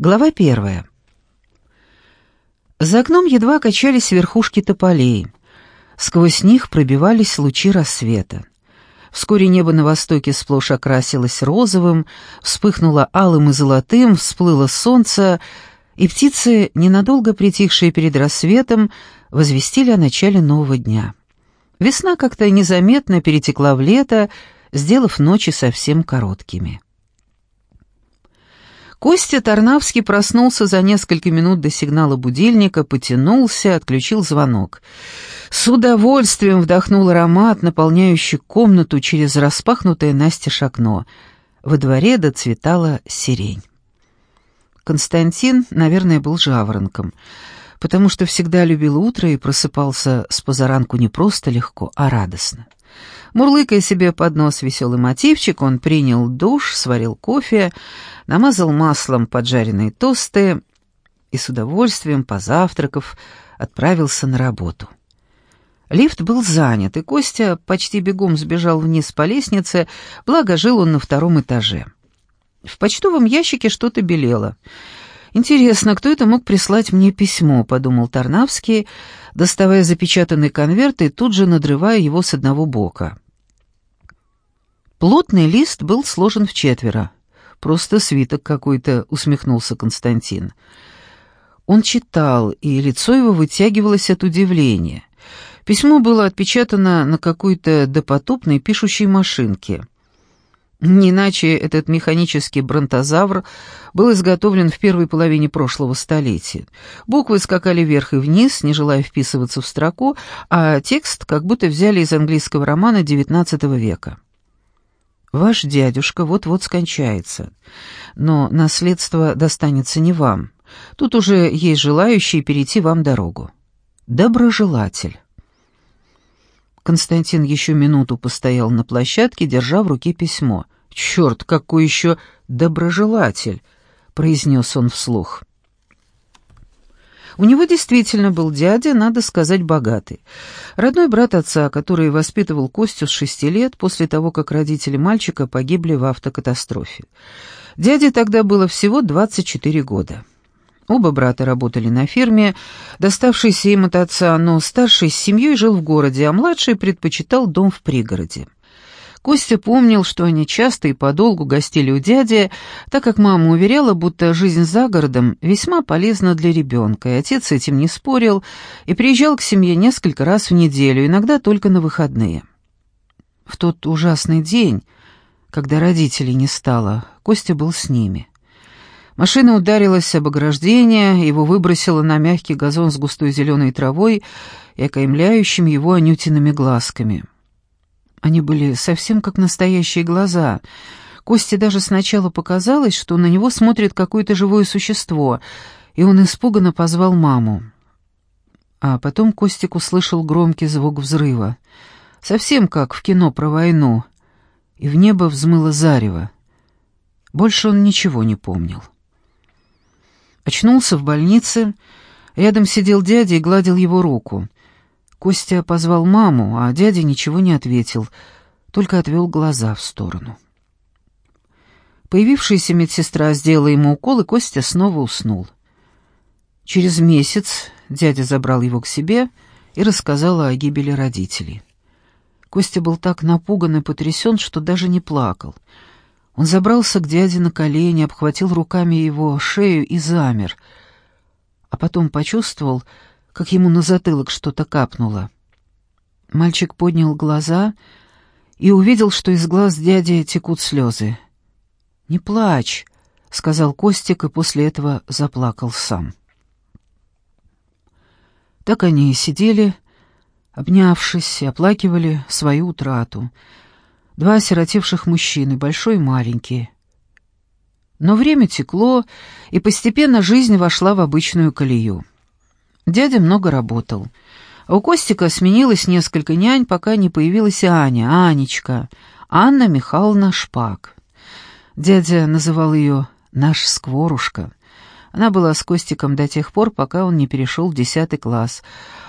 Глава первая. За окном едва качались верхушки тополей. Сквозь них пробивались лучи рассвета. Вскоре небо на востоке сплошь окрасилось розовым, вспыхнуло алым и золотым, всплыло солнце, и птицы, ненадолго притихшие перед рассветом, возвестили о начале нового дня. Весна как-то незаметно перетекла в лето, сделав ночи совсем короткими. Костя Тарнавский проснулся за несколько минут до сигнала будильника, потянулся, отключил звонок. С удовольствием вдохнул аромат, наполняющий комнату через распахнутое настежь окно. Во дворе доцветала сирень. Константин, наверное, был жаворонком, потому что всегда любил утро и просыпался с позаранку не просто легко, а радостно. Мурлыкая себе под нос веселый мотивчик, он принял душ, сварил кофе, намазал маслом поджаренные тосты и с удовольствием, позавтракав, отправился на работу. Лифт был занят, и Костя почти бегом сбежал вниз по лестнице, благо жил он на втором этаже. В почтовом ящике что-то белело. «Интересно, кто это мог прислать мне письмо?» — подумал Тарнавский, доставая запечатанный конверт и тут же надрывая его с одного бока. Плотный лист был сложен в четверо. «Просто свиток какой-то», — усмехнулся Константин. Он читал, и лицо его вытягивалось от удивления. Письмо было отпечатано на какой-то допотопной пишущей машинке. Не иначе этот механический бронтозавр был изготовлен в первой половине прошлого столетия. Буквы скакали вверх и вниз, не желая вписываться в строку, а текст как будто взяли из английского романа XIX века. «Ваш дядюшка вот-вот скончается, но наследство достанется не вам. Тут уже есть желающие перейти вам дорогу. Доброжелатель». Константин еще минуту постоял на площадке, держа в руке письмо. «Черт, какой еще доброжелатель!» — произнес он вслух. У него действительно был дядя, надо сказать, богатый. Родной брат отца, который воспитывал Костю с шести лет после того, как родители мальчика погибли в автокатастрофе. Дяде тогда было всего 24 года. Оба брата работали на фирме, доставшейся им от отца, но старший с семьей жил в городе, а младший предпочитал дом в пригороде. Костя помнил, что они часто и подолгу гостили у дяди, так как мама уверяла, будто жизнь за городом весьма полезна для ребенка, и отец этим не спорил и приезжал к семье несколько раз в неделю, иногда только на выходные. В тот ужасный день, когда родителей не стало, Костя был с ними. Машина ударилась об ограждение, его выбросило на мягкий газон с густой зеленой травой и окаймляющим его анютиными глазками. Они были совсем как настоящие глаза. Косте даже сначала показалось, что на него смотрит какое-то живое существо, и он испуганно позвал маму. А потом Костик услышал громкий звук взрыва, совсем как в кино про войну, и в небо взмыло зарево. Больше он ничего не помнил. Очнулся в больнице. Рядом сидел дядя и гладил его руку. Костя позвал маму, а дядя ничего не ответил, только отвел глаза в сторону. Появившаяся медсестра сделала ему укол, и Костя снова уснул. Через месяц дядя забрал его к себе и рассказал о гибели родителей. Костя был так напуган и потрясен, что даже не плакал — он забрался к дяде на колени, обхватил руками его шею и замер, а потом почувствовал, как ему на затылок что-то капнуло. Мальчик поднял глаза и увидел, что из глаз дяди текут слезы. «Не плачь», — сказал Костик, и после этого заплакал сам. Так они и сидели, обнявшись, и оплакивали свою утрату — Два осиротевших мужчины, большой и маленький. Но время текло, и постепенно жизнь вошла в обычную колею. Дядя много работал. У Костика сменилось несколько нянь, пока не появилась Аня, Анечка, Анна Михайловна Шпак. Дядя называл ее «наш скворушка». Она была с Костиком до тех пор, пока он не перешел в десятый класс,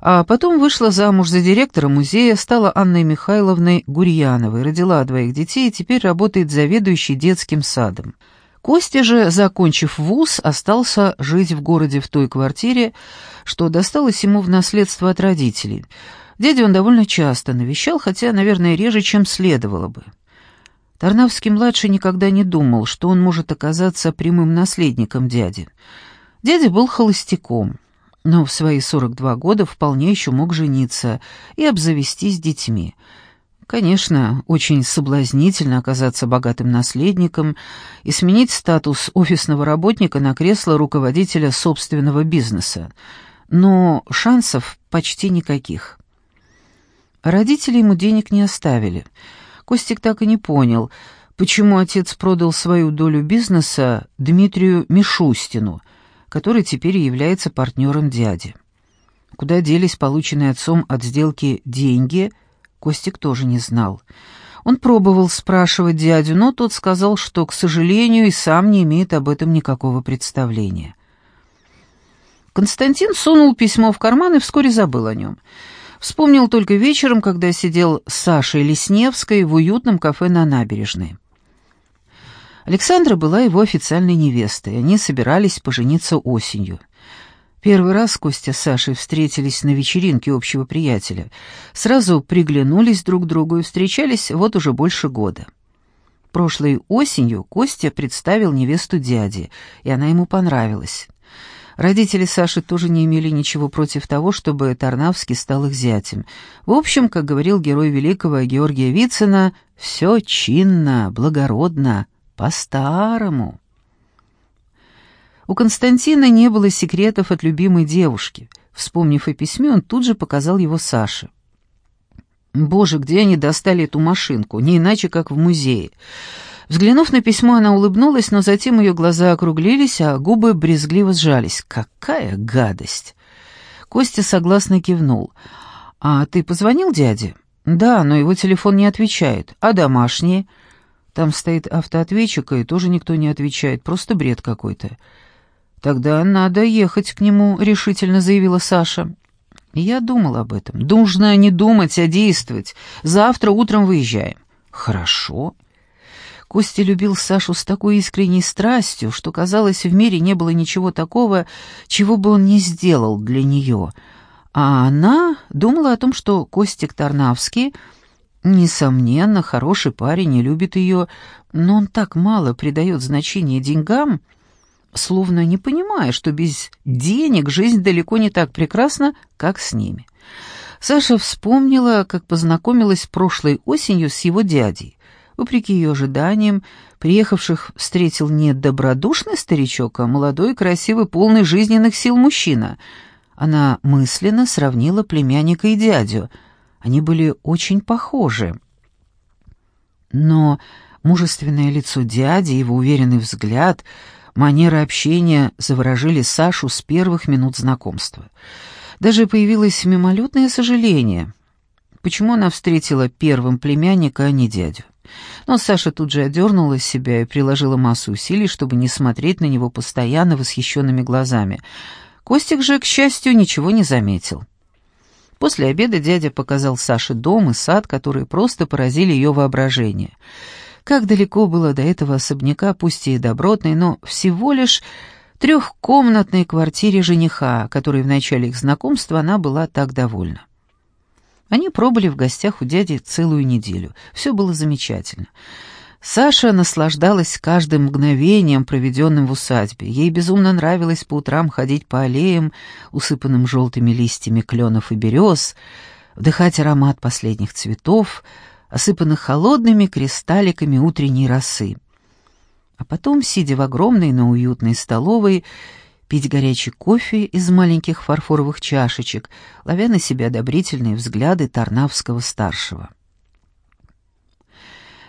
а потом вышла замуж за директора музея, стала Анной Михайловной Гурьяновой, родила двоих детей и теперь работает заведующей детским садом. Костя же, закончив вуз, остался жить в городе в той квартире, что досталось ему в наследство от родителей. Дядю он довольно часто навещал, хотя, наверное, реже, чем следовало бы. Тарнавский-младший никогда не думал, что он может оказаться прямым наследником дяди. Дядя был холостяком, но в свои 42 года вполне еще мог жениться и обзавестись детьми — Конечно, очень соблазнительно оказаться богатым наследником и сменить статус офисного работника на кресло руководителя собственного бизнеса, но шансов почти никаких. Родители ему денег не оставили. Костик так и не понял, почему отец продал свою долю бизнеса Дмитрию Мишустину, который теперь является партнером дяди. Куда делись полученные отцом от сделки деньги – Костик тоже не знал. Он пробовал спрашивать дядю, но тот сказал, что, к сожалению, и сам не имеет об этом никакого представления. Константин сунул письмо в карман и вскоре забыл о нем. Вспомнил только вечером, когда сидел с Сашей Лесневской в уютном кафе на набережной. Александра была его официальной невестой, они собирались пожениться осенью. Первый раз Костя с Сашей встретились на вечеринке общего приятеля. Сразу приглянулись друг к другу и встречались вот уже больше года. Прошлой осенью Костя представил невесту дяде, и она ему понравилась. Родители Саши тоже не имели ничего против того, чтобы Тарнавский стал их зятем. В общем, как говорил герой великого Георгия Вицина, «все чинно, благородно, по-старому». У Константина не было секретов от любимой девушки. Вспомнив о письме, он тут же показал его Саше. «Боже, где они достали эту машинку? Не иначе, как в музее». Взглянув на письмо, она улыбнулась, но затем ее глаза округлились, а губы брезгливо сжались. «Какая гадость!» Костя согласно кивнул. «А ты позвонил дяде?» «Да, но его телефон не отвечает. А домашние?» «Там стоит автоответчик, и тоже никто не отвечает. Просто бред какой-то». «Тогда надо ехать к нему», — решительно заявила Саша. «Я думал об этом. Нужно не думать, а действовать. Завтра утром выезжаем». «Хорошо». Костя любил Сашу с такой искренней страстью, что, казалось, в мире не было ничего такого, чего бы он не сделал для нее. А она думала о том, что Костик Тарнавский, несомненно, хороший парень и любит ее, но он так мало придает значения деньгам, — словно не понимая, что без денег жизнь далеко не так прекрасна, как с ними. Саша вспомнила, как познакомилась прошлой осенью с его дядей. Вопреки ее ожиданиям, приехавших встретил не добродушный старичок, а молодой, красивый, полный жизненных сил мужчина. Она мысленно сравнила племянника и дядю. Они были очень похожи. Но мужественное лицо дяди, его уверенный взгляд — Манеры общения заворожили Сашу с первых минут знакомства. Даже появилось мимолетное сожаление. Почему она встретила первым племянника, а не дядю? Но Саша тут же одернула себя и приложила массу усилий, чтобы не смотреть на него постоянно восхищенными глазами. Костик же, к счастью, ничего не заметил. После обеда дядя показал Саше дом и сад, которые просто поразили ее воображение — как далеко было до этого особняка, пусть и добротной, но всего лишь трехкомнатной квартире жениха, которой в начале их знакомства она была так довольна. Они пробыли в гостях у дяди целую неделю. Все было замечательно. Саша наслаждалась каждым мгновением, проведенным в усадьбе. Ей безумно нравилось по утрам ходить по аллеям, усыпанным желтыми листьями кленов и берез, вдыхать аромат последних цветов — осыпанных холодными кристалликами утренней росы. А потом, сидя в огромной, но уютной столовой, пить горячий кофе из маленьких фарфоровых чашечек, ловя на себя одобрительные взгляды Тарнавского-старшего.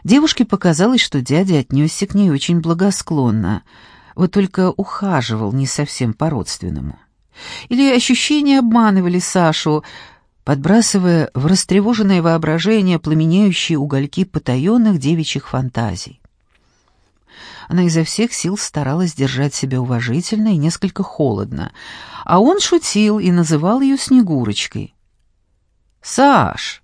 Девушке показалось, что дядя отнесся к ней очень благосклонно, вот только ухаживал не совсем по-родственному. Или ощущения обманывали Сашу, подбрасывая в растревоженное воображение пламенеющие угольки потаенных девичьих фантазий. Она изо всех сил старалась держать себя уважительно и несколько холодно, а он шутил и называл ее Снегурочкой. «Саш,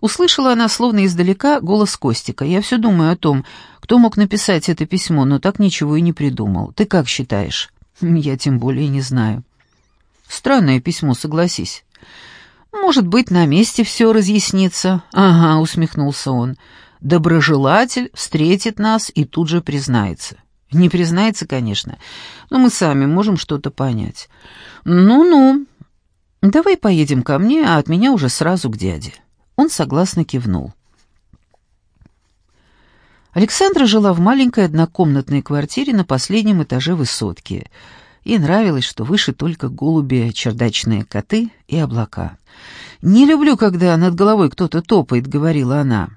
Услышала она, словно издалека, голос Костика. «Я все думаю о том, кто мог написать это письмо, но так ничего и не придумал. Ты как считаешь?» «Я тем более не знаю». «Странное письмо, согласись». «Может быть, на месте все разъяснится». «Ага», — усмехнулся он. «Доброжелатель встретит нас и тут же признается». «Не признается, конечно, но мы сами можем что-то понять». «Ну-ну, давай поедем ко мне, а от меня уже сразу к дяде». Он согласно кивнул. Александра жила в маленькой однокомнатной квартире на последнем этаже высотки. Ей нравилось, что выше только голуби, чердачные коты и облака. «Не люблю, когда над головой кто-то топает», — говорила она.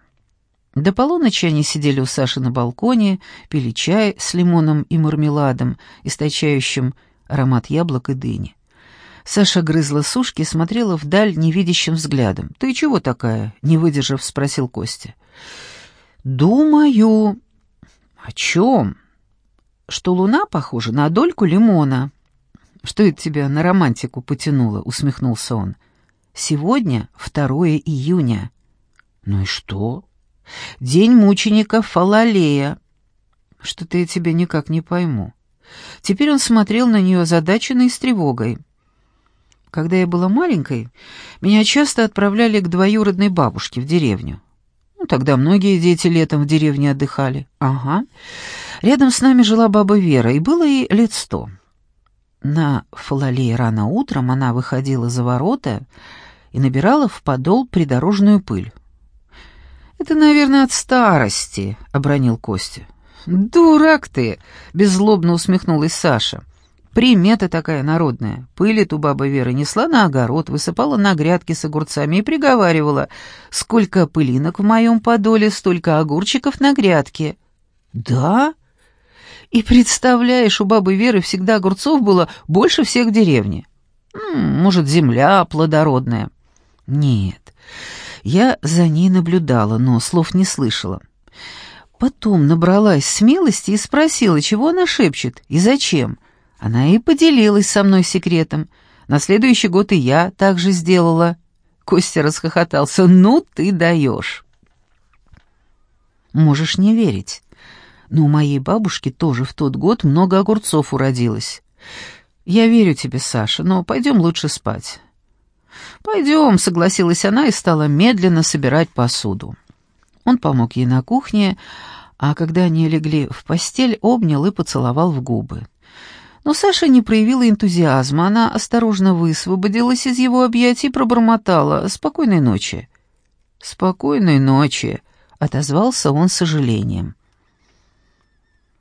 До полуночи они сидели у Саши на балконе, пили чай с лимоном и мармеладом, источающим аромат яблок и дыни. Саша грызла сушки и смотрела вдаль невидящим взглядом. «Ты чего такая?» — не выдержав, спросил Костя. «Думаю...» «О чем?» «Что луна похожа на дольку лимона». «Что это тебя на романтику потянуло?» — усмехнулся он. «Сегодня 2 июня». «Ну и что?» «День мучеников Фалалея». «Что-то я тебя никак не пойму». Теперь он смотрел на нее озадаченной с тревогой. Когда я была маленькой, меня часто отправляли к двоюродной бабушке в деревню. Ну, тогда многие дети летом в деревне отдыхали. Ага. Рядом с нами жила баба Вера, и было ей лет сто. На фалалее рано утром она выходила за ворота и набирала в подол придорожную пыль. «Это, наверное, от старости», — обронил Костя. «Дурак ты!» — беззлобно усмехнулась Саша. Примета такая народная. Пыль эту баба Вера несла на огород, высыпала на грядки с огурцами и приговаривала, «Сколько пылинок в моем подоле, столько огурчиков на грядке». «Да?» И представляешь, у бабы Веры всегда огурцов было больше всех в деревне. Может, земля плодородная. Нет, я за ней наблюдала, но слов не слышала. Потом набралась смелости и спросила, чего она шепчет и зачем. Она и поделилась со мной секретом. На следующий год и я так же сделала. Костя расхохотался. «Ну ты даешь!» Можешь не верить, но у моей бабушки тоже в тот год много огурцов уродилось. Я верю тебе, Саша, но пойдем лучше спать. «Пойдем», — согласилась она и стала медленно собирать посуду. Он помог ей на кухне, а когда они легли в постель, обнял и поцеловал в губы. Но Саша не проявила энтузиазма, она осторожно высвободилась из его объятий и пробормотала «Спокойной ночи». «Спокойной ночи», — отозвался он с сожалением.